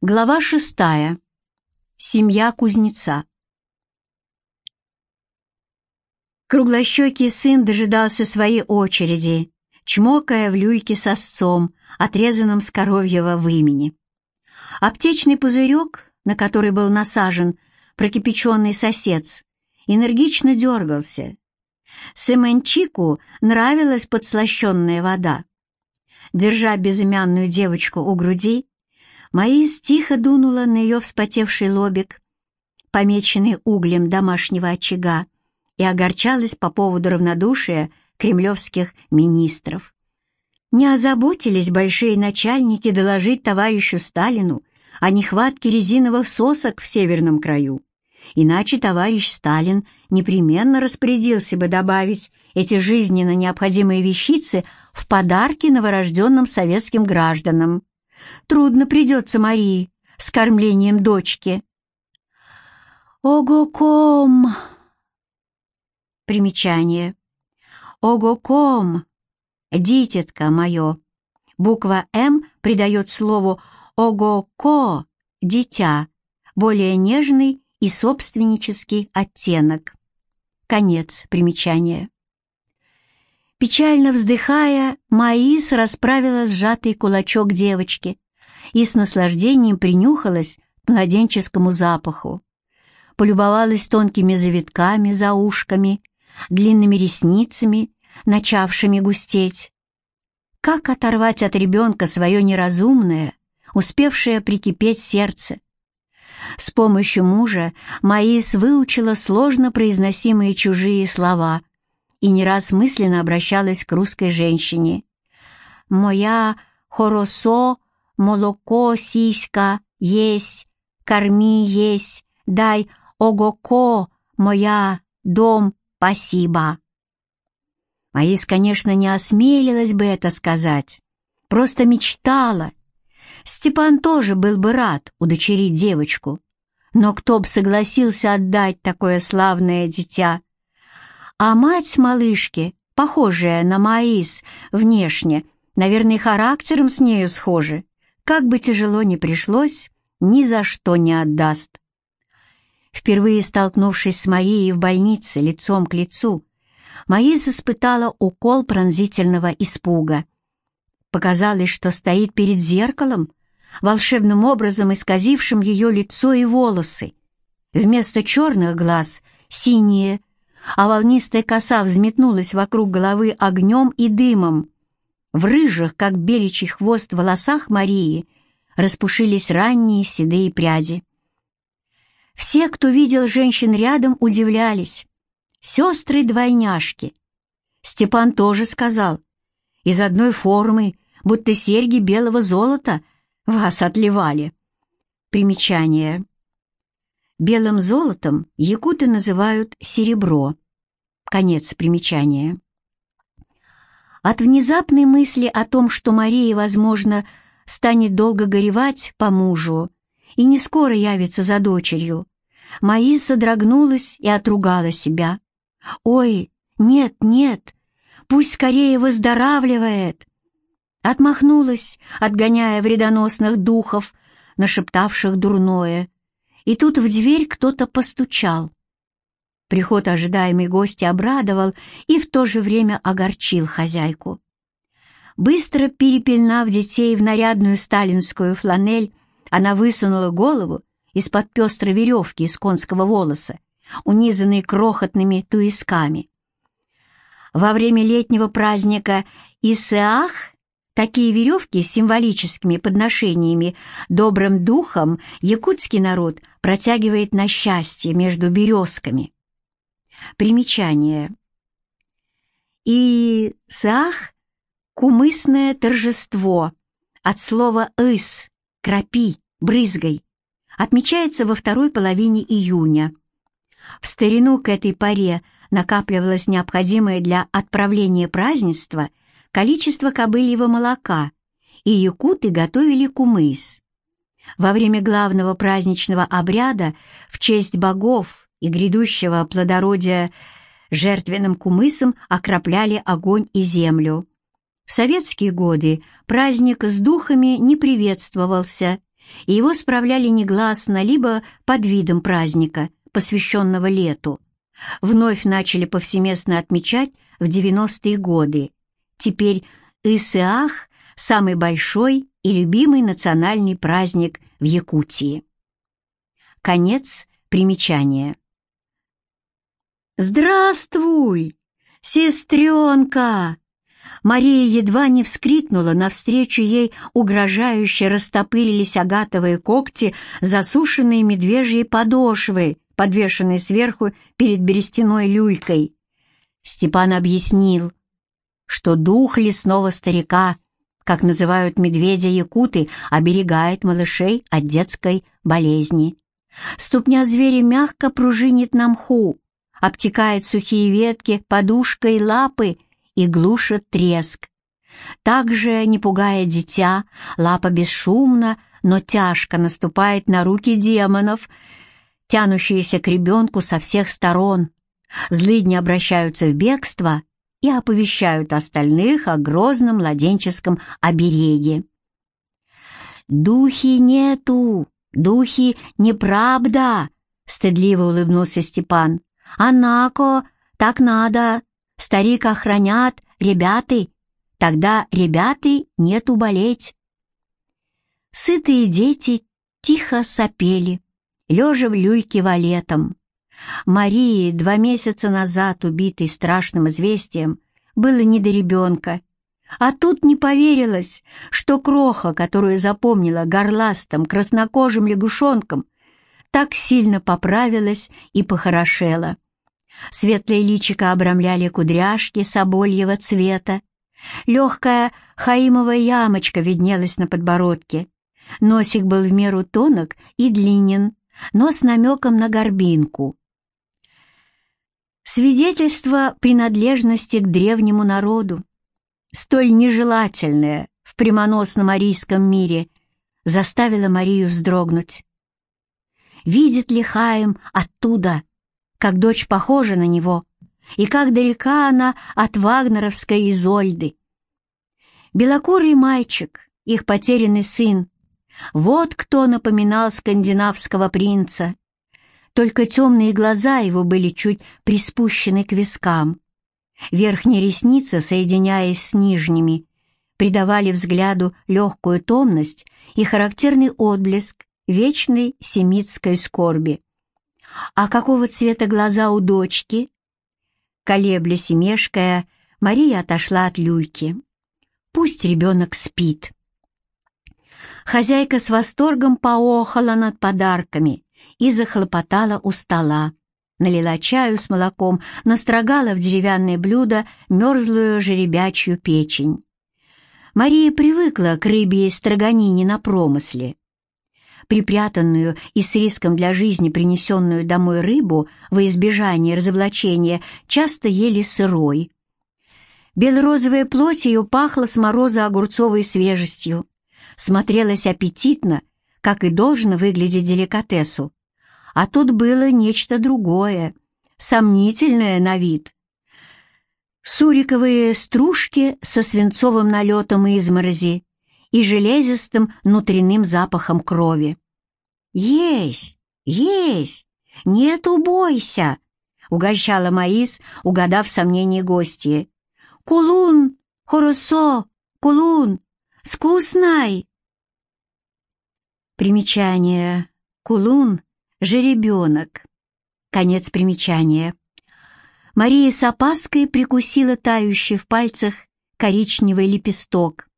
Глава шестая. Семья кузнеца. Круглощекий сын дожидался своей очереди, чмокая в люльке с осцом, отрезанным с коровьего вымени. Аптечный пузырек, на который был насажен прокипяченный сосец, энергично дергался. Семенчику нравилась подслащенная вода. Держа безымянную девочку у груди, Маис тихо дунула на ее вспотевший лобик, помеченный углем домашнего очага, и огорчалась по поводу равнодушия кремлевских министров. Не озаботились большие начальники доложить товарищу Сталину о нехватке резиновых сосок в северном краю. Иначе товарищ Сталин непременно распорядился бы добавить эти жизненно необходимые вещицы в подарки новорожденным советским гражданам. Трудно придется Марии с кормлением дочки. Ого-ком! Примечание. Ого-ком! Дитятка мое. Буква «М» придает слову «ого-ко» — «дитя», более нежный и собственнический оттенок. Конец примечания. Печально вздыхая, Маис расправила сжатый кулачок девочки и с наслаждением принюхалась к младенческому запаху. Полюбовалась тонкими завитками за ушками, длинными ресницами, начавшими густеть. Как оторвать от ребенка свое неразумное, успевшее прикипеть сердце? С помощью мужа Маис выучила сложно произносимые чужие слова — и не раз мысленно обращалась к русской женщине. «Моя хоросо, молоко, сиська, есть, корми есть, дай огоко, моя, дом, спасибо». Маис, конечно, не осмелилась бы это сказать, просто мечтала. Степан тоже был бы рад удочерить девочку, но кто б согласился отдать такое славное дитя? А мать малышки, похожая на Маис внешне, наверное, характером с нею схожи, как бы тяжело ни пришлось, ни за что не отдаст. Впервые столкнувшись с Марией в больнице лицом к лицу, Маис испытала укол пронзительного испуга. Показалось, что стоит перед зеркалом, волшебным образом исказившим ее лицо и волосы. Вместо черных глаз — синие, а волнистая коса взметнулась вокруг головы огнем и дымом. В рыжих, как беличий хвост, волосах Марии распушились ранние седые пряди. Все, кто видел женщин рядом, удивлялись. Сестры-двойняшки. Степан тоже сказал, из одной формы, будто серьги белого золота, вас отливали. Примечание. Белым золотом якуты называют серебро. Конец примечания. От внезапной мысли о том, что Мария, возможно, станет долго горевать по мужу и не скоро явится за дочерью, Маи содрогнулась и отругала себя. «Ой, нет, нет, пусть скорее выздоравливает!» Отмахнулась, отгоняя вредоносных духов, нашептавших дурное, и тут в дверь кто-то постучал. Приход ожидаемой гости обрадовал и в то же время огорчил хозяйку. Быстро перепельнав детей в нарядную сталинскую фланель, она высунула голову из-под пестрой веревки из конского волоса, унизанной крохотными туисками. Во время летнего праздника Исеах Такие веревки с символическими подношениями добрым духом якутский народ протягивает на счастье между березками. Примечание. И сах — кумысное торжество от слова «ыс» — «крапи», «брызгай», отмечается во второй половине июня. В старину к этой паре накапливалось необходимое для отправления празднества — количество кобыльего молока, и якуты готовили кумыс. Во время главного праздничного обряда в честь богов и грядущего плодородия жертвенным кумысом окропляли огонь и землю. В советские годы праздник с духами не приветствовался, и его справляли негласно, либо под видом праздника, посвященного лету. Вновь начали повсеместно отмечать в 90-е годы. Теперь Исаах – самый большой и любимый национальный праздник в Якутии. Конец примечания. «Здравствуй, сестренка!» Мария едва не вскрикнула, навстречу ей угрожающе растопырились агатовые когти, засушенные медвежьи подошвы, подвешенные сверху перед берестяной люлькой. Степан объяснил, что дух лесного старика, как называют медведя-якуты, оберегает малышей от детской болезни. Ступня зверя мягко пружинит на мху, обтекает сухие ветки подушкой лапы и глушит треск. Также, не пугая дитя, лапа бесшумно, но тяжко наступает на руки демонов, тянущиеся к ребенку со всех сторон. Злыдни обращаются в бегство и оповещают остальных о грозном младенческом обереге. «Духи нету! Духи неправда!» — стыдливо улыбнулся Степан. «Анако, так надо!» Старик охранят, ребята, тогда ребята нету болеть. Сытые дети тихо сопели, лежа в люльке валетом. Марии, два месяца назад убитой страшным известием, было не до ребенка. А тут не поверилось, что кроха, которую запомнила горластым краснокожим лягушонком, так сильно поправилась и похорошела. Светлые личико обрамляли кудряшки собольего цвета. Легкая хаимовая ямочка виднелась на подбородке. Носик был в меру тонок и длинен, но с намеком на горбинку. Свидетельство принадлежности к древнему народу, столь нежелательное в прямоносном арийском мире, заставило Марию вздрогнуть. Видит ли Хаим оттуда как дочь похожа на него, и как далека она от вагнеровской Изольды. Белокурый мальчик, их потерянный сын, вот кто напоминал скандинавского принца. Только темные глаза его были чуть приспущены к вискам. Верхние ресницы, соединяясь с нижними, придавали взгляду легкую томность и характерный отблеск вечной семитской скорби. «А какого цвета глаза у дочки?» Колеблясь и мешкая, Мария отошла от люльки. «Пусть ребенок спит». Хозяйка с восторгом поохала над подарками и захлопотала у стола. Налила чаю с молоком, настрогала в деревянное блюдо мерзлую жеребячью печень. Мария привыкла к рыбе и строганине на промысле, припрятанную и с риском для жизни принесенную домой рыбу во избежание разоблачения часто ели сырой. Белорозовая плоть ее пахла с мороза огурцовой свежестью, смотрелась аппетитно, как и должно выглядеть деликатесу. А тут было нечто другое, сомнительное на вид. Суриковые стружки со свинцовым налетом изморози, и железистым внутренним запахом крови. «Есть! Есть! Нет, убойся!» — угощала Маис, угадав сомнение гостья. «Кулун! Хоросо! Кулун! Скусной!» Примечание. Кулун — жеребенок. Конец примечания. Мария с опаской прикусила тающий в пальцах коричневый лепесток.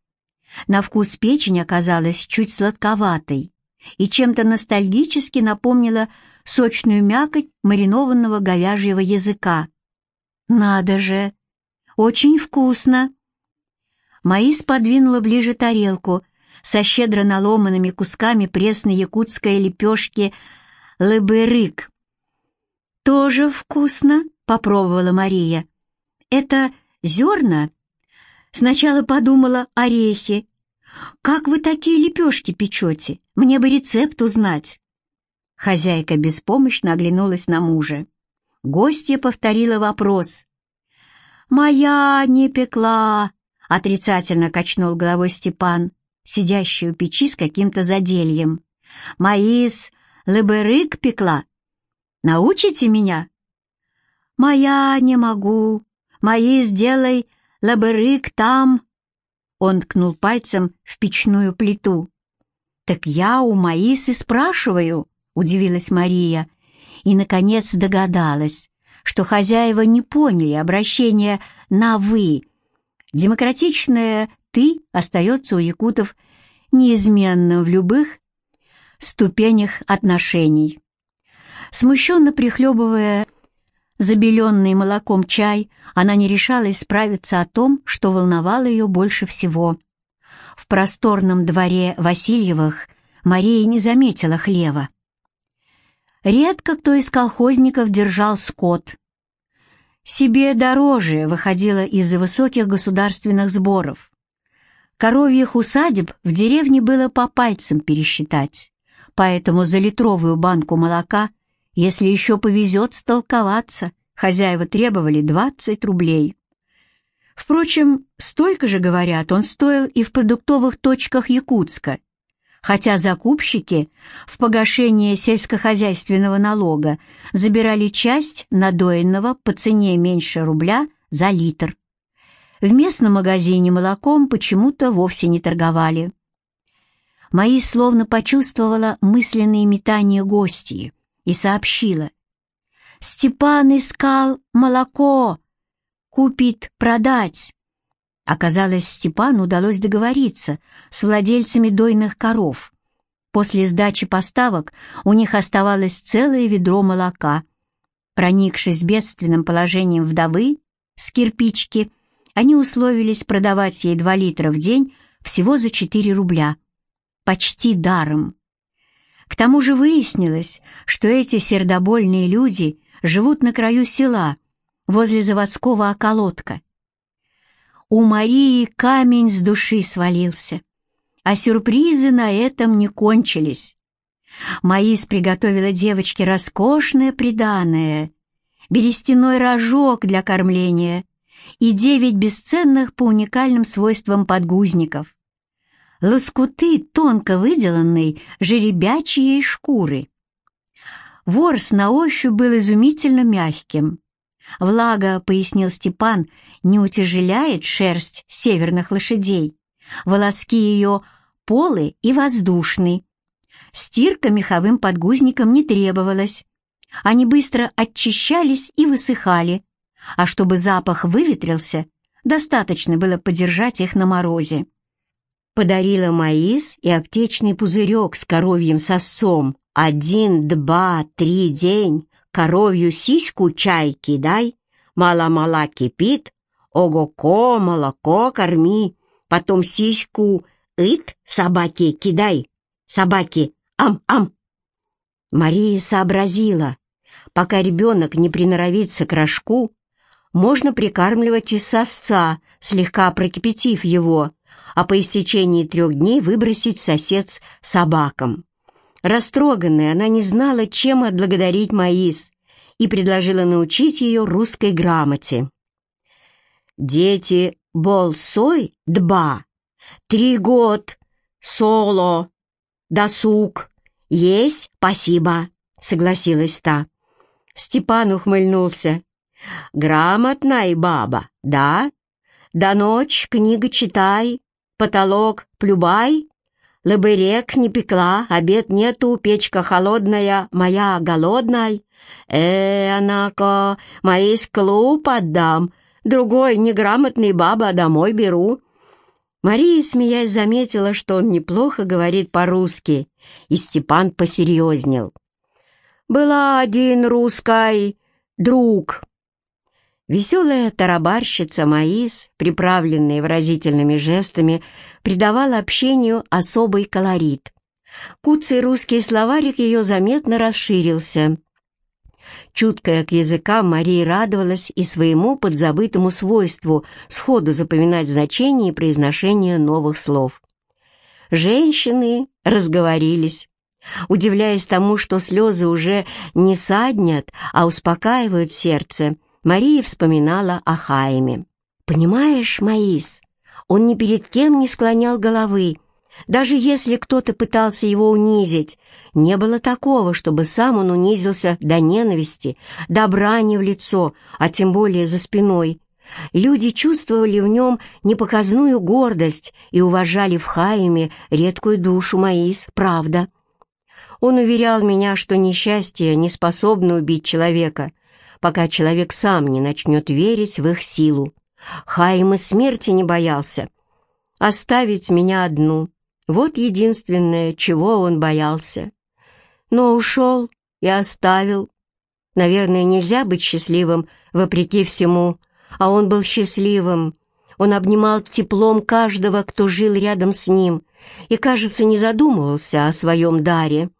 На вкус печень оказалась чуть сладковатой и чем-то ностальгически напомнила сочную мякоть маринованного говяжьего языка. «Надо же! Очень вкусно!» Маис подвинула ближе тарелку со щедро наломанными кусками пресной якутской лепешки лыбырык. «Тоже вкусно!» — попробовала Мария. «Это зерна Сначала подумала орехи. «Как вы такие лепешки печете? Мне бы рецепт узнать». Хозяйка беспомощно оглянулась на мужа. Гостья повторила вопрос. «Моя не пекла», — отрицательно качнул головой Степан. сидящей у печи с каким-то задельем. «Маис лыберык пекла. Научите меня?» «Моя не могу. Маис делай лыберык там». Он ткнул пальцем в печную плиту. «Так я у Маисы спрашиваю», — удивилась Мария, и, наконец, догадалась, что хозяева не поняли обращения на «вы». Демократичное «ты» остается у якутов неизменным в любых ступенях отношений. Смущенно прихлебывая забеленный молоком чай, она не решалась справиться о том, что волновало ее больше всего. В просторном дворе Васильевых Мария не заметила хлева. Редко кто из колхозников держал скот. Себе дороже выходило из-за высоких государственных сборов. Коровьих усадеб в деревне было по пальцам пересчитать, поэтому за литровую банку молока, если еще повезет столковаться, хозяева требовали 20 рублей. Впрочем, столько же, говорят, он стоил и в продуктовых точках Якутска – хотя закупщики в погашение сельскохозяйственного налога забирали часть надоенного по цене меньше рубля за литр. В местном магазине молоком почему-то вовсе не торговали. Мои словно почувствовала мысленные метания гостьи и сообщила. «Степан искал молоко, купит продать». Оказалось, Степану удалось договориться с владельцами дойных коров. После сдачи поставок у них оставалось целое ведро молока. Проникшись бедственным положением вдовы с кирпички, они условились продавать ей 2 литра в день всего за 4 рубля. Почти даром. К тому же выяснилось, что эти сердобольные люди живут на краю села, возле заводского околотка, у Марии камень с души свалился, а сюрпризы на этом не кончились. Маис приготовила девочке роскошное приданое, берестяной рожок для кормления и девять бесценных по уникальным свойствам подгузников. Лоскуты тонко выделанной жеребячьей шкуры. Ворс на ощупь был изумительно мягким, Влага, пояснил Степан, не утяжеляет шерсть северных лошадей. Волоски ее полы и воздушны. Стирка меховым подгузникам не требовалась. Они быстро очищались и высыхали, а чтобы запах выветрился, достаточно было подержать их на морозе. Подарила маис и аптечный пузырек с коровьим сосцом. Один, два, три день. Коровью сиську чай кидай, мало-мало кипит, ого-ко, молоко корми, потом сиську ит собаке кидай, собаке ам-ам. Мария сообразила, пока ребенок не приноровится к рожку, можно прикармливать из сосца, слегка прокипятив его, а по истечении трех дней выбросить сосед собакам. Растроганная, она не знала, чем отблагодарить Маис, и предложила научить ее русской грамоте. «Дети болсой дба, три год, соло, досуг, есть, спасибо», — согласилась та. Степан ухмыльнулся. «Грамотная баба, да? До ночь книга читай, потолок плюбай, Лыбырек не пекла, обед нету, печка холодная, моя голодная. Э, она-ка, моей клуб отдам, другой неграмотный баба домой беру». Мария, смеясь, заметила, что он неплохо говорит по-русски, и Степан посерьезнел. «Была один русский друг, Веселая тарабарщица Маис, приправленная выразительными жестами, придавала общению особый колорит. Куцый русский словарик ее заметно расширился. Чуткая к языкам, Мария радовалась и своему подзабытому свойству сходу запоминать значение и произношение новых слов. Женщины разговорились, удивляясь тому, что слезы уже не саднят, а успокаивают сердце — Мария вспоминала о Хайме. «Понимаешь, Маис, он ни перед кем не склонял головы, Даже если кто-то пытался его унизить, не было такого, чтобы сам он унизился до ненависти, до брани в лицо, а тем более за спиной. Люди чувствовали в нем непоказную гордость и уважали в Хаиме редкую душу Маис, правда. Он уверял меня, что несчастье не способно убить человека, пока человек сам не начнет верить в их силу. Хаим и смерти не боялся. Оставить меня одну — вот единственное, чего он боялся. Но ушел и оставил. Наверное, нельзя быть счастливым вопреки всему, а он был счастливым. Он обнимал теплом каждого, кто жил рядом с ним, и, кажется, не задумывался о своем даре.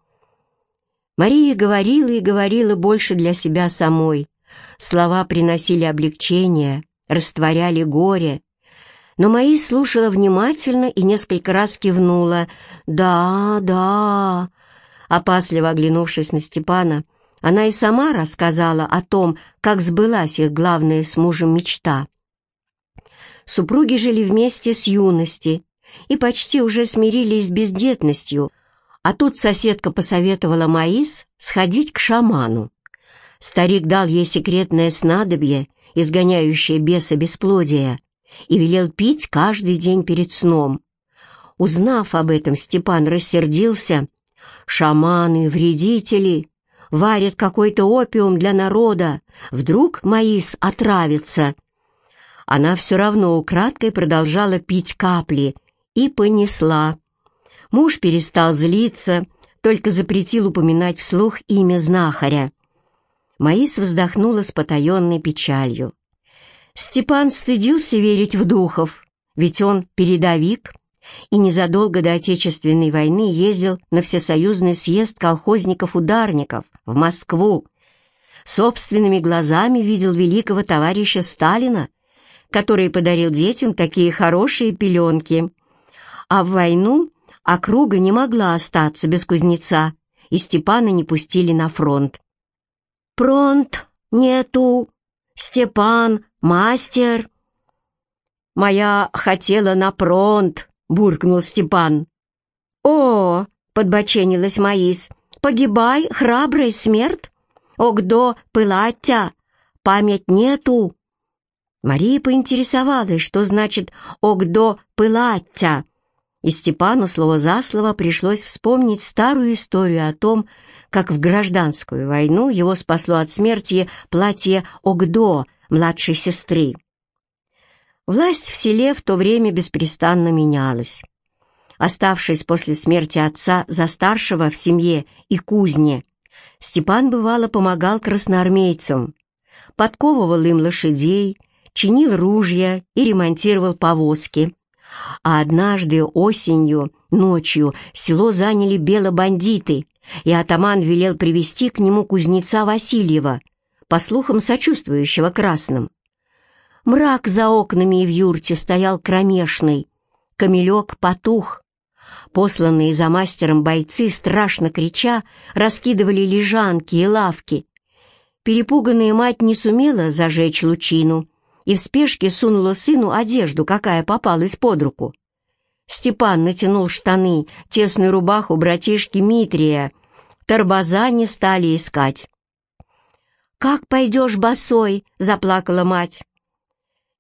Мария говорила и говорила больше для себя самой. Слова приносили облегчение, растворяли горе. Но Маи слушала внимательно и несколько раз кивнула. «Да, да». Опасливо оглянувшись на Степана, она и сама рассказала о том, как сбылась их главная с мужем мечта. Супруги жили вместе с юности и почти уже смирились с бездетностью, а тут соседка посоветовала Маис сходить к шаману. Старик дал ей секретное снадобье, изгоняющее беса бесплодия, и велел пить каждый день перед сном. Узнав об этом, Степан рассердился. «Шаманы, вредители, варят какой-то опиум для народа. Вдруг Маис отравится?» Она все равно украдкой продолжала пить капли и понесла. Муж перестал злиться, только запретил упоминать вслух имя знахаря. Маис вздохнула с потаенной печалью. Степан стыдился верить в духов, ведь он передовик и незадолго до Отечественной войны ездил на Всесоюзный съезд колхозников-ударников в Москву. Собственными глазами видел великого товарища Сталина, который подарил детям такие хорошие пеленки. А в войну округа не могла остаться без кузнеца, и Степана не пустили на фронт. «Фронт нету! Степан, мастер!» «Моя хотела на фронт!» — буркнул Степан. «О!» — подбоченилась Маис. «Погибай, храбрый смерть! Огдо пылатя! Память нету!» Мария поинтересовалась, что значит «огдо пылатя», и Степану слово за слово пришлось вспомнить старую историю о том, как в гражданскую войну его спасло от смерти платье Огдо, младшей сестры. Власть в селе в то время беспрестанно менялась. Оставшись после смерти отца за старшего в семье и кузне, Степан бывало помогал красноармейцам, подковывал им лошадей, чинил ружья и ремонтировал повозки. А однажды осенью, ночью, село заняли белобандиты, и атаман велел привести к нему кузнеца Васильева, по слухам сочувствующего красным. Мрак за окнами и в юрте стоял кромешный, камелек потух. Посланные за мастером бойцы, страшно крича, раскидывали лежанки и лавки. Перепуганная мать не сумела зажечь лучину и в спешке сунула сыну одежду, какая попалась под руку. Степан натянул штаны, тесную рубаху братишки Митрия. Торбоза не стали искать. «Как пойдешь босой?» — заплакала мать.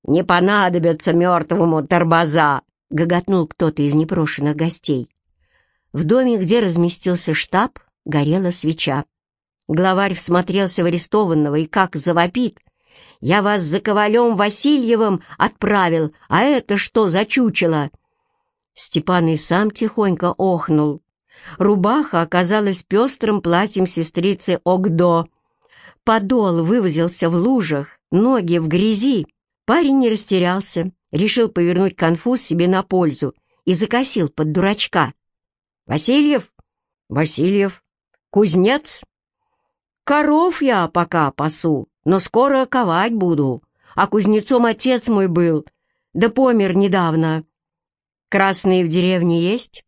«Не понадобится мертвому торбоза!» — гоготнул кто-то из непрошенных гостей. В доме, где разместился штаб, горела свеча. Главарь всмотрелся в арестованного и как завопит. «Я вас за Ковалем Васильевым отправил, а это что за чучело?» Степан и сам тихонько охнул. Рубаха оказалась пестрым платьем сестрицы Огдо. Подол вывозился в лужах, ноги в грязи. Парень не растерялся, решил повернуть конфуз себе на пользу и закосил под дурачка. «Васильев? Васильев? Кузнец? Коров я пока пасу, но скоро ковать буду, а кузнецом отец мой был, да помер недавно». «Красные в деревне есть?»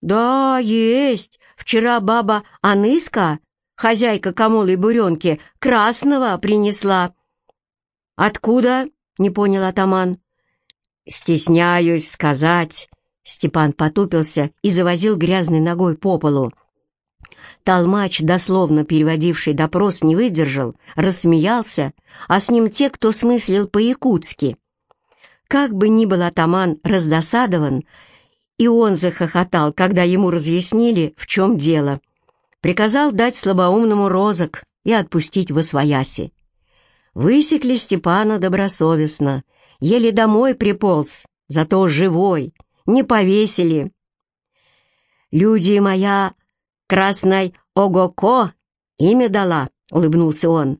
«Да, есть. Вчера баба Аныска, хозяйка комолы буренки, красного принесла». «Откуда?» — не понял атаман. «Стесняюсь сказать. Степан потупился и завозил грязной ногой по полу. Толмач, дословно переводивший допрос, не выдержал, рассмеялся, а с ним те, кто смыслил по-якутски. Как бы ни был атаман раздосадован, и он захохотал, когда ему разъяснили, в чем дело. Приказал дать слабоумному розок и отпустить в освояси. Высекли Степана добросовестно, еле домой приполз, зато живой, не повесили. «Люди моя красной Огоко имя дала», — улыбнулся он.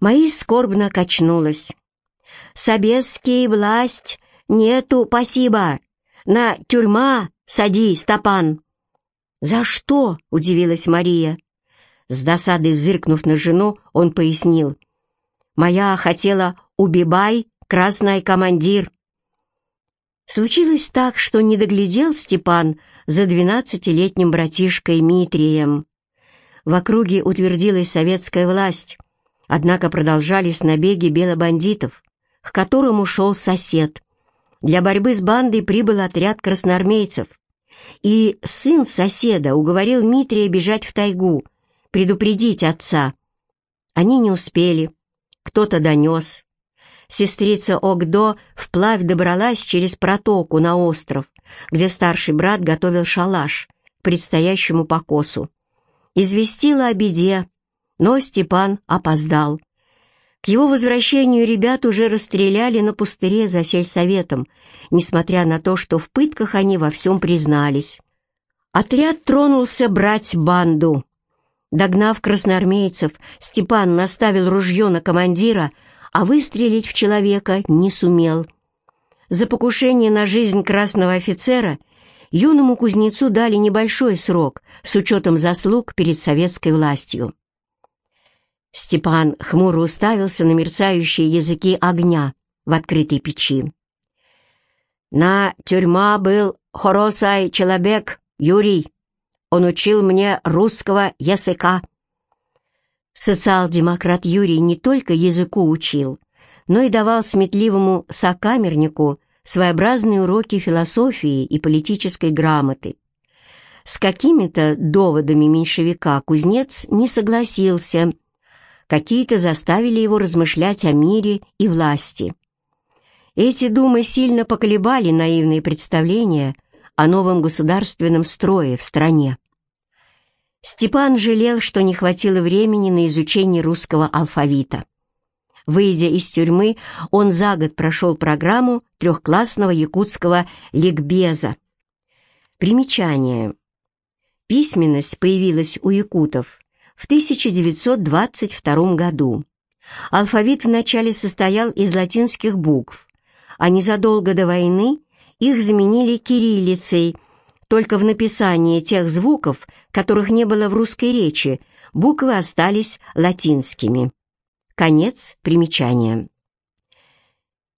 Мои скорбно качнулась. «Собесский власть нету, спасибо. На тюрьма сади, Стопан». «За что?» — удивилась Мария. С досадой зыркнув на жену, он пояснил. «Моя хотела убивай, красный командир». Случилось так, что не доглядел Степан за двенадцатилетним братишкой Митрием. В округе утвердилась советская власть, однако продолжались набеги белобандитов, к которым ушел сосед. Для борьбы с бандой прибыл отряд красноармейцев, и сын соседа уговорил Митрия бежать в тайгу, предупредить отца. Они не успели, кто-то донес, сестрица Огдо вплавь добралась через протоку на остров, где старший брат готовил шалаш к предстоящему покосу. Известила о беде, но Степан опоздал. Его возвращению ребят уже расстреляли на пустыре за сельсоветом, несмотря на то, что в пытках они во всем признались. Отряд тронулся брать банду. Догнав красноармейцев, Степан наставил ружье на командира, а выстрелить в человека не сумел. За покушение на жизнь красного офицера юному кузнецу дали небольшой срок с учетом заслуг перед советской властью. Степан хмуро уставился на мерцающие языки огня в открытой печи. «На тюрьма был хороший человек, Юрий. Он учил мне русского языка». Социал-демократ Юрий не только языку учил, но и давал сметливому сокамернику своеобразные уроки философии и политической грамоты. С какими-то доводами меньшевика кузнец не согласился, какие-то заставили его размышлять о мире и власти. Эти думы сильно поколебали наивные представления о новом государственном строе в стране. Степан жалел, что не хватило времени на изучение русского алфавита. Выйдя из тюрьмы, он за год прошел программу трехклассного якутского ликбеза. Примечание. Письменность появилась у якутов в 1922 году. Алфавит вначале состоял из латинских букв, а незадолго до войны их заменили кириллицей – только в написании тех звуков, которых не было в русской речи, буквы остались латинскими. Конец примечания.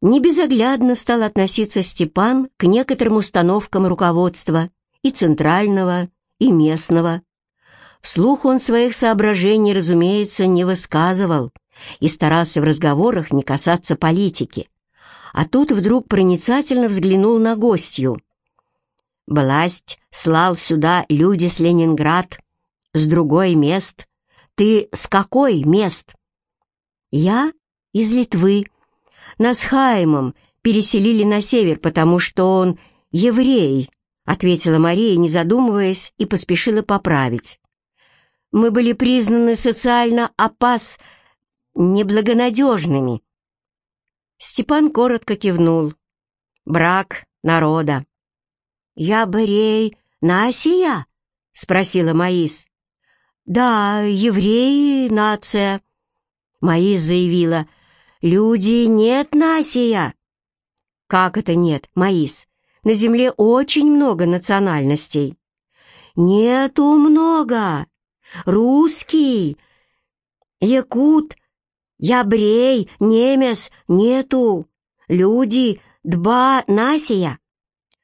Небезоглядно стал относиться Степан к некоторым установкам руководства и центрального, и местного. Вслух он своих соображений, разумеется, не высказывал и старался в разговорах не касаться политики. А тут вдруг проницательно взглянул на гостью — Власть слал сюда люди с Ленинград, с другой мест. Ты с какой мест? Я из Литвы. Нас Хаймом переселили на север, потому что он еврей, ответила Мария, не задумываясь, и поспешила поправить. Мы были признаны социально опас неблагонадежными. Степан коротко кивнул. Брак народа. «Я Борей Насия?» — спросила Маис. «Да, евреи — нация». Маис заявила. «Люди нет Насия». «Как это нет, Маис? На земле очень много национальностей». «Нету много. Русский, якут, ябрей, немец нету. Люди два Насия».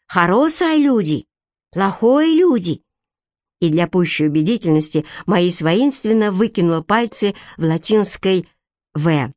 Хорошие люди, плохой люди. И для пущей убедительности мои воинственно выкинула пальцы в латинской «В».